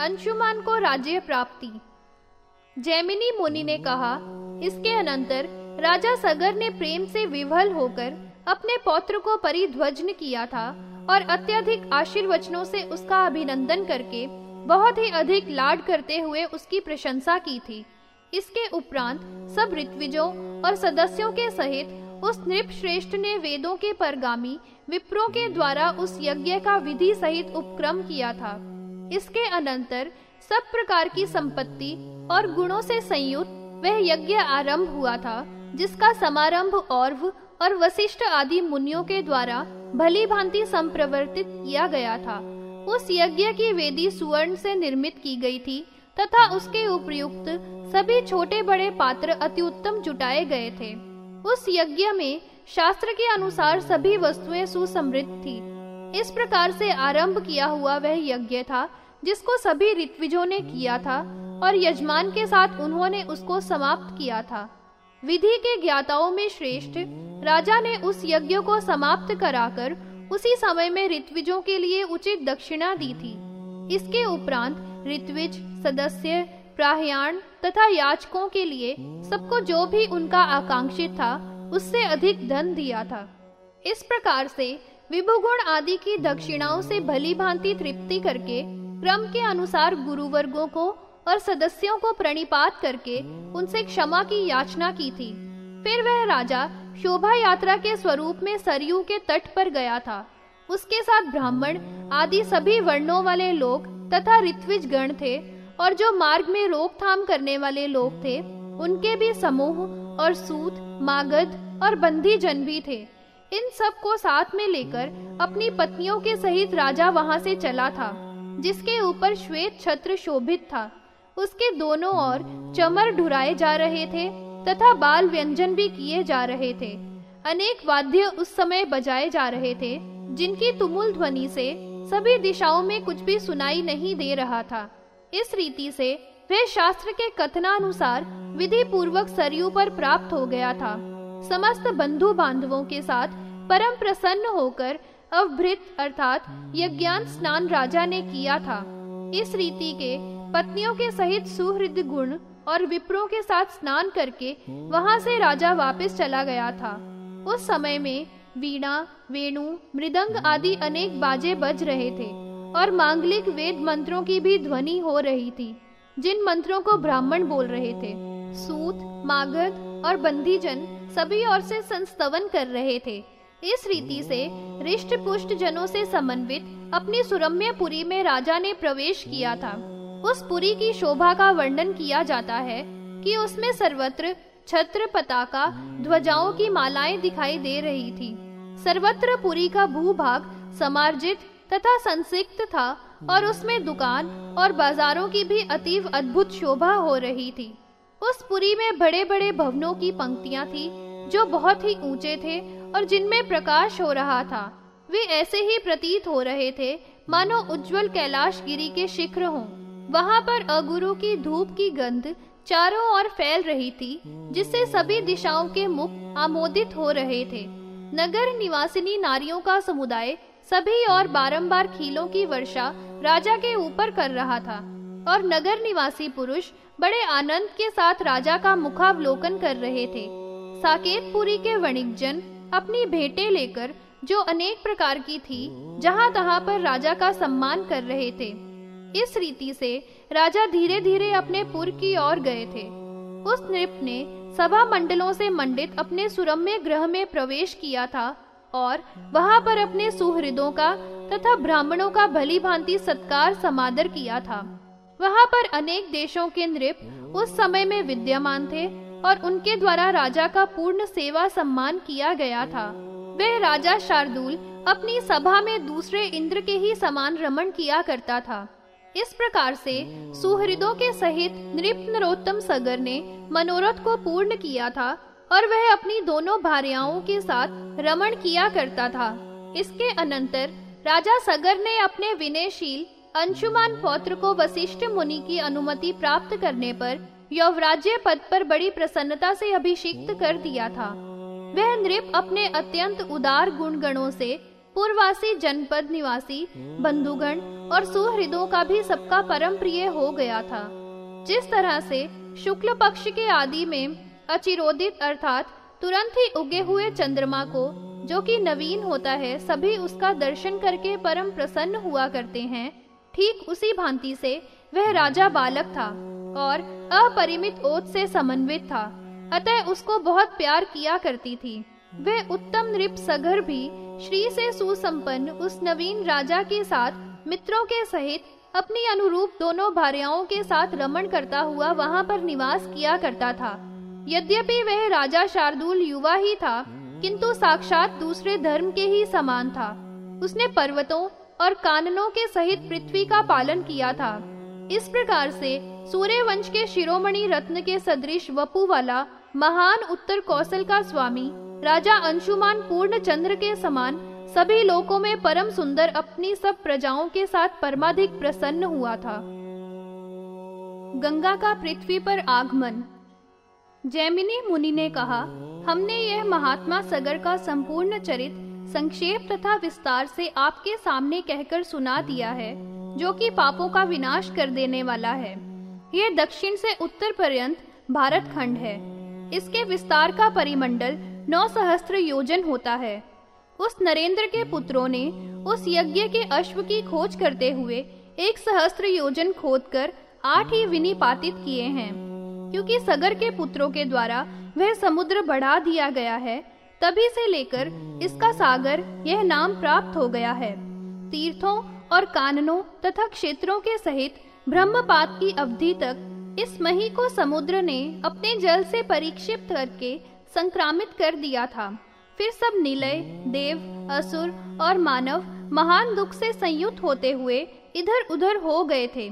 अंशुमान को राज्य प्राप्ति। जैमिनी मुनि ने कहा, इसके अनंतर राजा सगर ने प्रेम से विवल होकर अपने पौत्र को परिध्वजन किया था और अत्यधिक आशीर्वचनों से उसका अभिनंदन करके बहुत ही अधिक लाड करते हुए उसकी प्रशंसा की थी। इसके उपरांत सब ऋत्विजों और सदस्यों के सहित उस नृप श्रेष्ठ ने वेदों के परगामी विप्रों के द्वारा उस यज्ञ का विधि सहित उपक्रम किया था। इसके अनंतर सब प्रकार की संपत्ति और गुणों से संयुक्त वह यज्ञ आरंभ हुआ था, जिसका समारंभ और्व और वशिष्ठ आदि मुनियों के द्वारा भली भांति संप्रवर्तित किया गया था। उस यज्ञ की वेदी सुवर्ण से निर्मित की गई थी तथा उसके उपयुक्त सभी छोटे बड़े पात्र अति उत्तम जुटाए गए थे। उस यज्ञ में शास्त्र के अनुसार सभी वस्तुएँ सुसमृद्ध थी। इस प्रकार से आरंभ किया हुआ वह यज्ञ था, जिसको सभी ऋत्विजों ने किया था, और यजमान के साथ उन्होंने उसको समाप्त किया था। विधि के ज्ञाताओं में श्रेष्ठ, राजा ने उस यज्ञ को समाप्त कराकर उसी समय में ऋत्विजों के लिए उचित दक्षिणा दी थी। इसके उपरांत ऋत्विज, सदस्य, प्राहयाण तथा याचकों के लिए सबको जो भी उनका आकांक्षित था, उससे अधिक धन दिया था। इस प्रकार से विभुगुण आदि की दक्षिणाओं से भली भांति तृप्ति करके, क्रम के अनुसार गुरु गुरुवर्गों को और सदस्यों को प्रणिपात करके उनसे क्षमा की याचना की थी। फिर वह राजा शोभा यात्रा के स्वरूप में सरयू के तट पर गया था। उसके साथ ब्राह्मण आदि सभी वर्णों वाले लोग तथा ऋत्विज गण थे और जो मार्ग में रोकथाम करने वाले लोग थे, उनके भी समूह और सूत, मागध और बंदी जन भी थे। इन सबको साथ में लेकर अपनी पत्नियों के सहित राजा वहाँ से चला था, जिसके ऊपर श्वेत छत्र शोभित था। उसके दोनों ओर चमर ढुराए जा रहे थे तथा बाल व्यंजन भी किए जा रहे थे। अनेक वाद्य उस समय बजाए जा रहे थे, जिनकी तुमुल ध्वनि से सभी दिशाओं में कुछ भी सुनाई नहीं दे रहा था। इस रीति से वह शास्त्र के कथनानुसार विधि पूर्वक सरयू पर प्राप्त हो गया था। समस्त बंधु बांधवों के साथ परम प्रसन्न होकर अवभृत अर्थात यज्ञान स्नान राजा ने किया था। इस रीति के पत्नियों के सहित सुहृद गुण और विप्रों के साथ स्नान करके वहाँ से राजा वापस चला गया था। उस समय में वीणा, वेणु, मृदंग आदि अनेक बाजे बज रहे थे और मांगलिक वेद मंत्रों की भी ध्वनि हो रही थी, जिन मंत्रों को ब्राह्मण बोल रहे थे। सूत, मागध और बंदीजन सभी ओर से संस्तवन कर रहे थे। इस रीति से रिष्ट पुष्ट जनों से समन्वित अपनी सुरम्य पुरी में राजा ने प्रवेश किया था। उस पुरी की शोभा का वर्णन किया जाता है कि उसमें सर्वत्र छत्र पताका, ध्वजाओं की मालाएँ दिखाई दे रही थी। सर्वत्र पुरी का भूभाग समार्जित तथा संसिक्त था और उसमें दुकान और बाजारों की भी अतीव अद्भुत शोभा हो रही थी। उस पुरी में बड़े बड़े भवनों की पंक्तियाँ थी, जो बहुत ही ऊँचे थे और जिनमें प्रकाश हो रहा था। वे ऐसे ही प्रतीत हो रहे थे, मानो उज्जवल कैलाश गिरी के शिखर हों। वहाँ पर अगुरु की धूप की गंध चारों ओर फैल रही थी, जिससे सभी दिशाओं के मुख आमोदित हो रहे थे। नगर निवासिनी नारियों का समुदाय सभी और बारंबार खीलों की वर्षा राजा के ऊपर कर रहा था और नगर निवासी पुरुष बड़े आनंद के साथ राजा का मुखावलोकन कर रहे थे। साकेतपुरी के वणिकजन अपनी भेंटें लेकर, जो अनेक प्रकार की थी जहाँ तहां पर राजा का सम्मान कर रहे थे। इस रीति से राजा धीरे धीरे अपने पुर की ओर गए थे। उस नृप ने सभा मंडलों से मंडित अपने सुरम्य ग्रह में प्रवेश किया था और वहाँ पर अपने सुहृदों का तथा ब्राह्मणों का भली भांति सत्कार समादर किया था। वहाँ पर अनेक देशों के नृप उस समय में विद्यमान थे और उनके द्वारा राजा का पूर्ण सेवा सम्मान किया गया था। वह राजा शार्दुल अपनी सभा में दूसरे इंद्र के ही समान रमण किया करता था। इस प्रकार से सुहृदों के सहित नृप नरोत्तम सगर ने मनोरथ को पूर्ण किया था और वह अपनी दोनों भार्याओं के साथ रमण किया करता था। इसके अनंतर राजा सगर ने अपने विनयशील अंशुमान पौत्र को वशिष्ठ मुनि की अनुमति प्राप्त करने पर यौवराज्य पद पर बड़ी प्रसन्नता से अभिषिक्त कर दिया था। वह नृप अपने अत्यंत उदार गुण गणों से पूर्वासी जनपद निवासी, बंधुगण और सुहृदों का भी सबका परम प्रिय हो गया था। जिस तरह से शुक्ल पक्ष के आदि में अचिरोदित अर्थात तुरंत ही उगे हुए चंद्रमा को, जो कि नवीन होता है, सभी उसका दर्शन करके परम प्रसन्न हुआ करते हैं ठीक उसी भांति से वह राजा बालक था और अपरिमित ओत से समन्वित था। अतः उसको बहुत प्यार किया करती थी। वह उत्तम नृप सगर भी श्री से सुसंपन्न उस नवीन राजा के साथ मित्रों के सहित अपनी अनुरूप दोनों भार्याओं के साथ रमण करता हुआ वहाँ पर निवास किया करता था। यद्यपि वह राजा शार्दुल युवा ही था, किंतु साक्षात दूसरे धर्म के ही समान था। उसने पर्वतों और काननों के सहित पृथ्वी का पालन किया था। इस प्रकार से सूर्य वंश के शिरोमणि रत्न के सदृश वपु वाला महान उत्तर कौशल का स्वामी, राजा अंशुमान पूर्ण चंद्र के समान सभी लोकों में परम सुंदर अपनी सब प्रजाओं के साथ परमाधिक प्रसन्न हुआ था। गंगा का पृथ्वी पर आगमन। जैमिनी मुनि ने कहा, हमने यह महात्मा सगर का संपूर्ण चरित संक्षेप तथा विस्तार से आपके सामने कहकर सुना दिया है, जो कि पापों का विनाश कर देने वाला है। यह दक्षिण से उत्तर पर्यंत भारत खंड है। इसके विस्तार का परिमंडल नौ सहस्त्र योजन होता है। उस नरेंद्र के पुत्रों ने उस यज्ञ के अश्व की खोज करते हुए एक सहस्त्र योजन खोदकर आठ ही विनिपातित किए हैं, क्योंकि सगर के पुत्रों के द्वारा वह समुद्र बढ़ा दिया गया है तभी से लेकर इसका सागर यह नाम प्राप्त हो गया है। तीर्थों और काननों तथा क्षेत्रों के सहित ब्रह्मपात की अवधि तक इस मही को समुद्र ने अपने जल से परीक्षित करके संक्रामित कर दिया था। फिर सब निलय, देव, असुर और मानव महान दुख से संयुक्त होते हुए इधर उधर हो गए थे।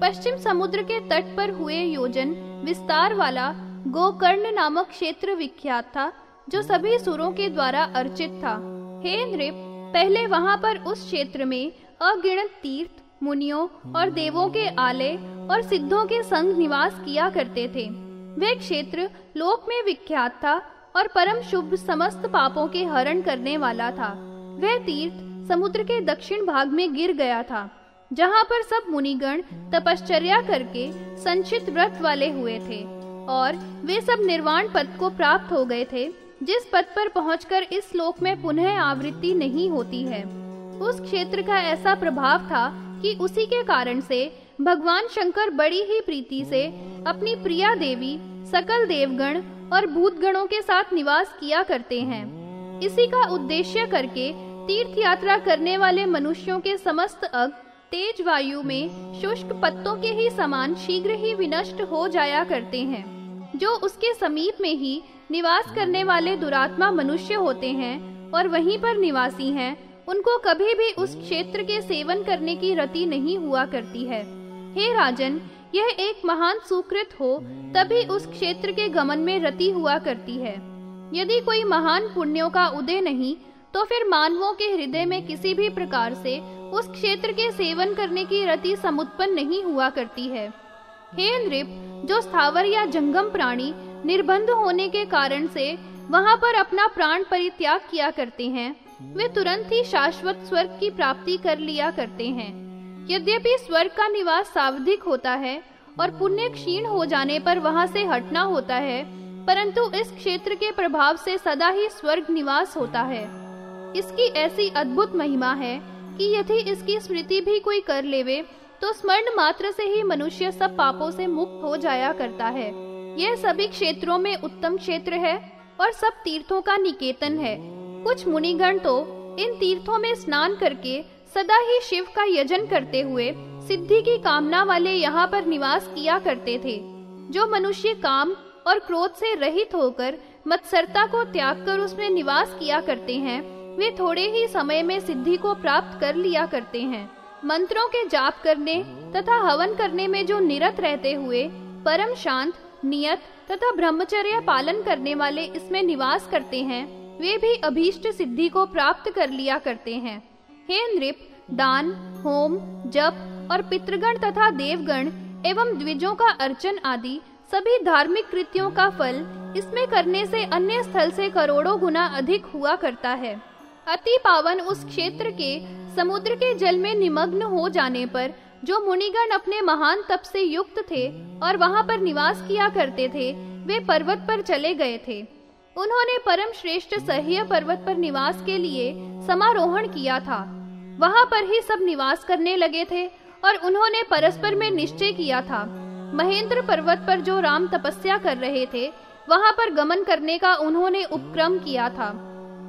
पश्चिम समुद्र के तट पर हुए योजन विस्तार वाला गोकर्ण नामक क्षेत्र विख्यात था। जो सभी सुरों के द्वारा अर्चित था। हे नृप, पहले वहाँ पर उस क्षेत्र में अगिणत तीर्थ, मुनियों और देवों के आलय और सिद्धों के संग निवास किया करते थे। वह क्षेत्र लोक में विख्यात था और परम शुभ समस्त पापों के हरण करने वाला था। वह तीर्थ समुद्र के दक्षिण भाग में गिर गया था, जहाँ पर सब मुनिगण तपश्चर्या करके संचित व्रत वाले हुए थे और वे सब निर्वाण पद को प्राप्त हो गए थे। जिस पद पर पहुंचकर इस श्लोक में पुनः आवृत्ति नहीं होती है। उस क्षेत्र का ऐसा प्रभाव था कि उसी के कारण से भगवान शंकर बड़ी ही प्रीति से अपनी प्रिया देवी, सकल देवगण और भूतगणों के साथ निवास किया करते हैं। इसी का उद्देश्य करके तीर्थ यात्रा करने वाले मनुष्यों के समस्त अग तेज वायु में शुष्क पत्तों के ही समान शीघ्र ही विनष्ट हो जाया करते हैं। जो उसके समीप में ही निवास करने वाले दुरात्मा मनुष्य होते हैं और वहीं पर निवासी हैं, उनको कभी भी उस क्षेत्र के सेवन करने की रति नहीं हुआ करती है। हे राजन, यह एक महान सुकृत हो, तभी उस क्षेत्र के गमन में रति हुआ करती है। यदि कोई महान पुण्यों का उदय नहीं तो फिर मानवों के हृदय में किसी भी प्रकार से उस क्षेत्र के सेवन करने की रति समुत्पन्न नहीं हुआ करती है। हे नृप जो स्थावर या जंगम प्राणी निर्बंध होने के कारण से वहाँ पर अपना प्राण परित्याग किया करते हैं, वे तुरंत ही शाश्वत स्वर्ग की प्राप्ति कर लिया करते हैं। यद्यपि स्वर्ग का निवास सावधिक होता है और पुण्य क्षीण हो जाने पर वहाँ से हटना होता है, परंतु इस क्षेत्र के प्रभाव से सदा ही स्वर्ग निवास होता है। इसकी ऐसी अद्भुत महिमा है कि यदि इसकी स्मृति भी कोई कर लेवे तो स्मरण मात्र से ही मनुष्य सब पापों से मुक्त हो जाया करता है। यह सभी क्षेत्रों में उत्तम क्षेत्र है और सब तीर्थों का निकेतन है। कुछ मुनिगण तो इन तीर्थों में स्नान करके सदा ही शिव का यजन करते हुए सिद्धि की कामना वाले यहाँ पर निवास किया करते थे, जो मनुष्य काम और क्रोध से रहित होकर मत्सरता को त्याग कर उसमें निवास किया करते हैं, वे थोड़े ही समय में सिद्धि को प्राप्त कर लिया करते हैं। मंत्रों के जाप करने तथा हवन करने में जो निरत रहते हुए, परम शांत, नियत तथा ब्रह्मचर्य पालन करने वाले इसमें निवास करते हैं, वे भी अभीष्ट सिद्धि को प्राप्त कर लिया करते हैं। हे नृप, दान, होम, जप और पितृगण तथा देवगण एवं द्विजों का अर्चन आदि सभी धार्मिक कृत्यों का फल इसमें करने से अन्य स्थल से करोड़ों गुना अधिक हुआ करता है। अति पावन उस क्षेत्र के समुद्र के जल में निमग्न हो जाने पर, जो मुनिगण अपने महान तप से युक्त थे और वहाँ पर निवास किया करते थे, वे पर्वत पर चले गए थे। उन्होंने परम श्रेष्ठ सह्य पर्वत पर निवास के लिए समारोहण किया था। वहाँ पर ही सब निवास करने लगे थे और उन्होंने परस्पर में निश्चय किया था। महेंद्र पर्वत पर जो राम तपस्या कर रहे थे, वहाँ पर गमन करने का उन्होंने उपक्रम किया था।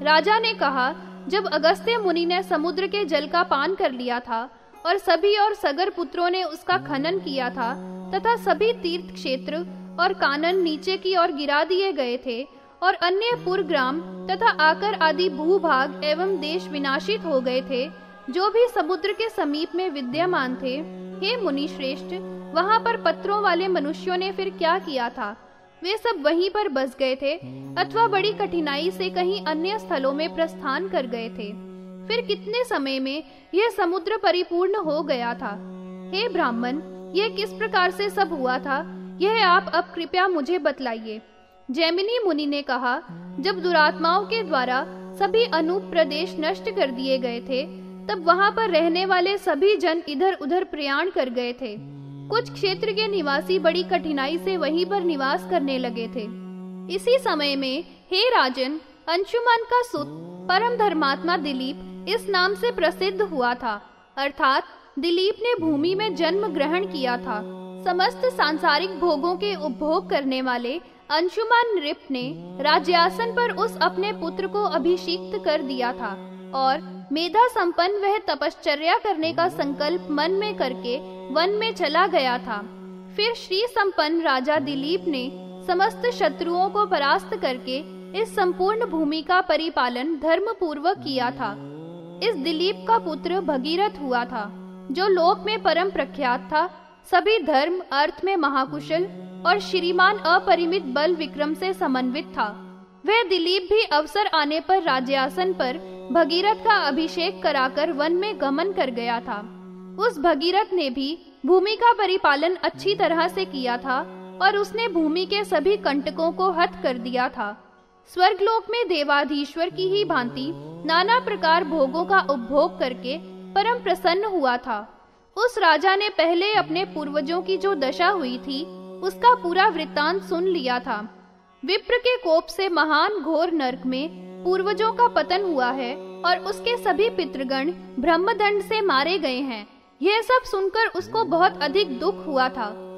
राजा ने कहा जब अगस्त्य मुनि ने समुद्र के जल का पान कर लिया था और सभी और सगर पुत्रों ने उसका खनन किया था, तथा सभी तीर्थ क्षेत्र और कानन नीचे की ओर गिरा दिए गए थे और अन्य पुरग्राम तथा आकर आदि भूभाग एवं देश विनाशित हो गए थे, जो भी समुद्र के समीप में विद्यमान थे, हे मुनि श्रेष्ठ वहाँ पर पत्रों वाले मनुष्यों ने फिर क्या किया था? वे सब वहीं पर बस गए थे, अथवा बड़ी कठिनाई से कहीं अन्य स्थलों में प्रस्थान कर गए थे। फिर कितने समय में यह समुद्र परिपूर्ण हो गया था? हे ब्राह्मण, यह किस प्रकार से सब हुआ था? यह आप अब कृपया मुझे बतलाइए। जैमिनी मुनि ने कहा, जब दुरात्माओं के द्वारा सभी अनूप प्रदेश नष्ट कर दिए गए थे, तब वहाँ पर रहने वाले सभी जन इधर उधर प्रयाण कर गए थे। कुछ क्षेत्र के निवासी बड़ी कठिनाई से वहीं पर निवास करने लगे थे। इसी समय में, हे राजन, अंशुमान का सुत, परम धर्मात्मा दिलीप, इस नाम से प्रसिद्ध हुआ था। अर्थात, दिलीप ने भूमि में जन्म ग्रहण किया था। समस्त सांसारिक भोगों के उपभोग करने वाले अंशुमान नृप ने राज्यासन पर उस अपने पुत्र को अभिषिक्त कर दिया था और मेधा संपन्न वह तपश्चर्या करने का संकल्प मन में करके वन में चला गया था। फिर श्री संपन्न राजा दिलीप ने समस्त शत्रुओं को परास्त करके इस संपूर्ण भूमि का परिपालन धर्म पूर्वक किया था। इस दिलीप का पुत्र भगीरथ हुआ था, जो लोक में परम प्रख्यात था। सभी धर्म, अर्थ में महाकुशल और श्रीमान अपरिमित बल विक्रम से समन्वित था। वह दिलीप भी अवसर आने पर राज्यासन पर भगीरथ का अभिषेक कराकर वन में गमन कर गया था। उस भगीरथ ने भी भूमि का परिपालन अच्छी तरह से किया था और उसने भूमि के सभी कंटकों को हत कर दिया था। स्वर्गलोक में देवाधीश्वर की ही भांति नाना प्रकार भोगों का उपभोग करके परम प्रसन्न हुआ था। उस राजा ने पहले अपने पूर्वजों की जो दशा हुई थी, उसका पूरा वृत्तांत सुन लिया था। विप्र के कोप से महान घोर नरक में पूर्वजों का पतन हुआ है और उसके सभी पितृगण ब्रह्मदंड से मारे गए हैं। यह सब सुनकर उसको बहुत अधिक दुख हुआ था।